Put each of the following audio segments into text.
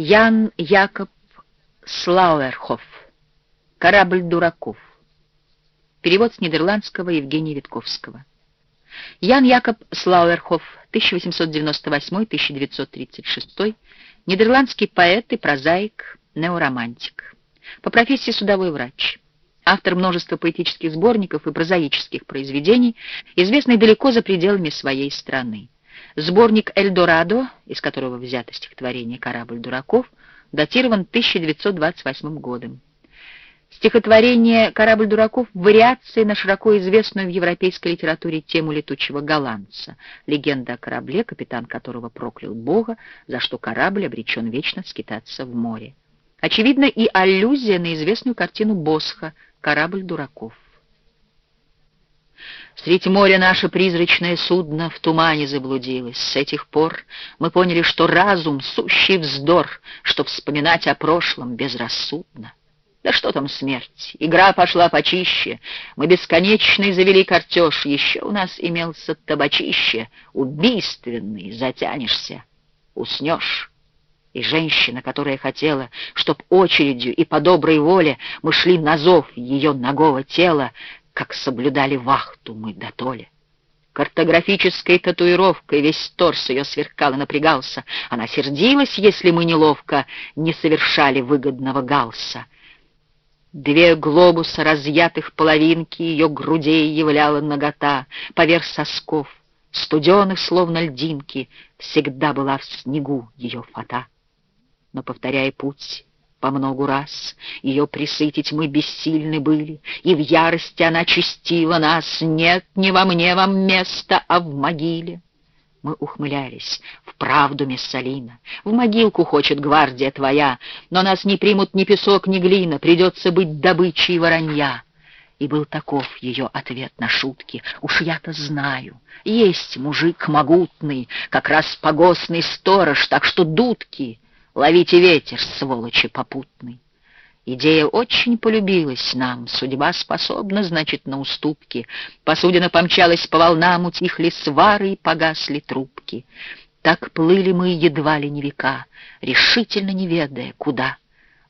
Ян Якоб Слауэрхоф. Корабль дураков. Перевод с нидерландского Евгения Витковского. Ян Якоб Слауэрхоф, 1898-1936, нидерландский поэт и прозаик, неоромантик. По профессии судовой врач. Автор множества поэтических сборников и прозаических произведений, известный далеко за пределами своей страны. Сборник «Эльдорадо», из которого взято стихотворение «Корабль дураков», датирован 1928 годом. Стихотворение «Корабль дураков» — вариации на широко известную в европейской литературе тему летучего голландца, легенда о корабле, капитан которого проклял Бога, за что корабль обречен вечно скитаться в море. Очевидно, и аллюзия на известную картину Босха «Корабль дураков». Средь моря наше призрачное судно в тумане заблудилось. С этих пор мы поняли, что разум — сущий вздор, что вспоминать о прошлом безрассудно. Да что там смерть? Игра пошла почище. Мы бесконечный завели картеж. Еще у нас имелся табачище. Убийственный, затянешься, уснешь. И женщина, которая хотела, чтоб очередью и по доброй воле мы шли на зов ее ногого тела, как соблюдали вахту мы до толи. Картографической татуировкой весь торс ее сверкал и напрягался. Она сердилась, если мы неловко не совершали выгодного галса. Две глобуса разъятых половинки ее грудей являла нагота, поверх сосков, студеных, словно льдинки, всегда была в снегу ее фата. Но, повторяя путь, по многу раз. Ее присытить мы бессильны были, и в ярости она чистила нас. Нет, не во мне вам место, а в могиле. Мы ухмылялись. Вправду, Мессалина, в могилку хочет гвардия твоя, но нас не примут ни песок, ни глина, придется быть добычей воронья. И был таков ее ответ на шутки. Уж я-то знаю, есть мужик могутный, как раз погостный сторож, так что дудки Ловите ветер, сволочи попутный. Идея очень полюбилась нам, судьба способна, значит, на уступки. Посудина помчалась по волнам, утихли свары и погасли трубки. Так плыли мы едва ли не века, решительно не ведая, куда.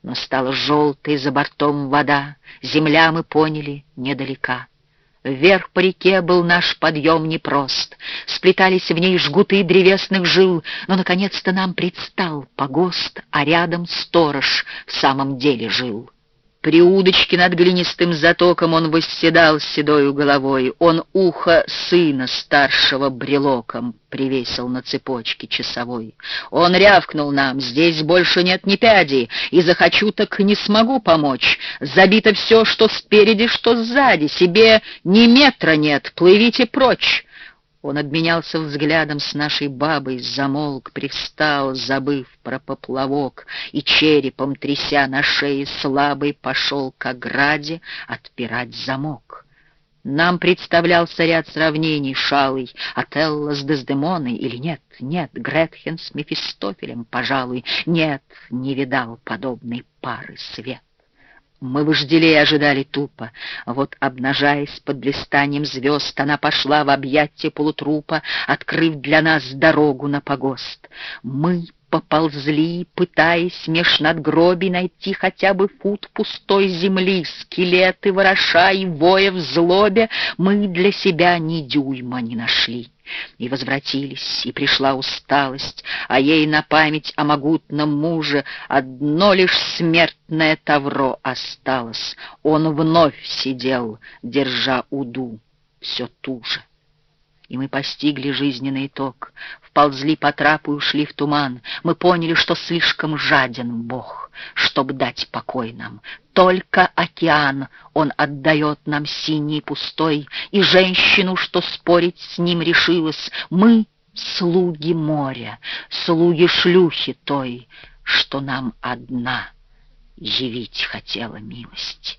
Но стала желтой за бортом вода, земля, мы поняли, недалека. Вверх по реке был наш подъем непрост, Сплетались в ней жгуты древесных жил, Но, наконец-то, нам предстал погост, А рядом сторож в самом деле жил. При удочке над глинистым затоком он восседал седою головой. Он ухо сына старшего брелоком привесил на цепочке часовой. Он рявкнул нам, здесь больше нет ни пяди, и захочу, так не смогу помочь. Забито все, что спереди, что сзади, себе ни метра нет, плывите прочь. Он обменялся взглядом с нашей бабой, замолк, привстал, забыв про поплавок, и черепом, тряся на шее слабый, пошел к ограде отпирать замок. Нам представлялся ряд сравнений шалый, Отелло с Дездемоной или нет, нет, Гретхен с Мефистофелем, пожалуй, нет, не видал подобной пары свет. Мы вожделей ожидали тупо. Вот, обнажаясь под блистанием звезд, Она пошла в объятия полутрупа, Открыв для нас дорогу на погост. Мы поползли, пытаясь меж надгробий найти хотя бы фут пустой земли, скелеты вороша и воя в злобе, мы для себя ни дюйма не нашли. И возвратились, и пришла усталость, а ей на память о могутном муже одно лишь смертное тавро осталось. Он вновь сидел, держа уду, все туже. И мы постигли жизненный итог, вползли по трапу и ушли в туман. Мы поняли, что слишком жаден Бог, чтобы дать покой нам. Только океан он отдает нам синий пустой, и женщину, что спорить с ним решилась, мы — слуги моря, слуги шлюхи той, что нам одна явить хотела милость.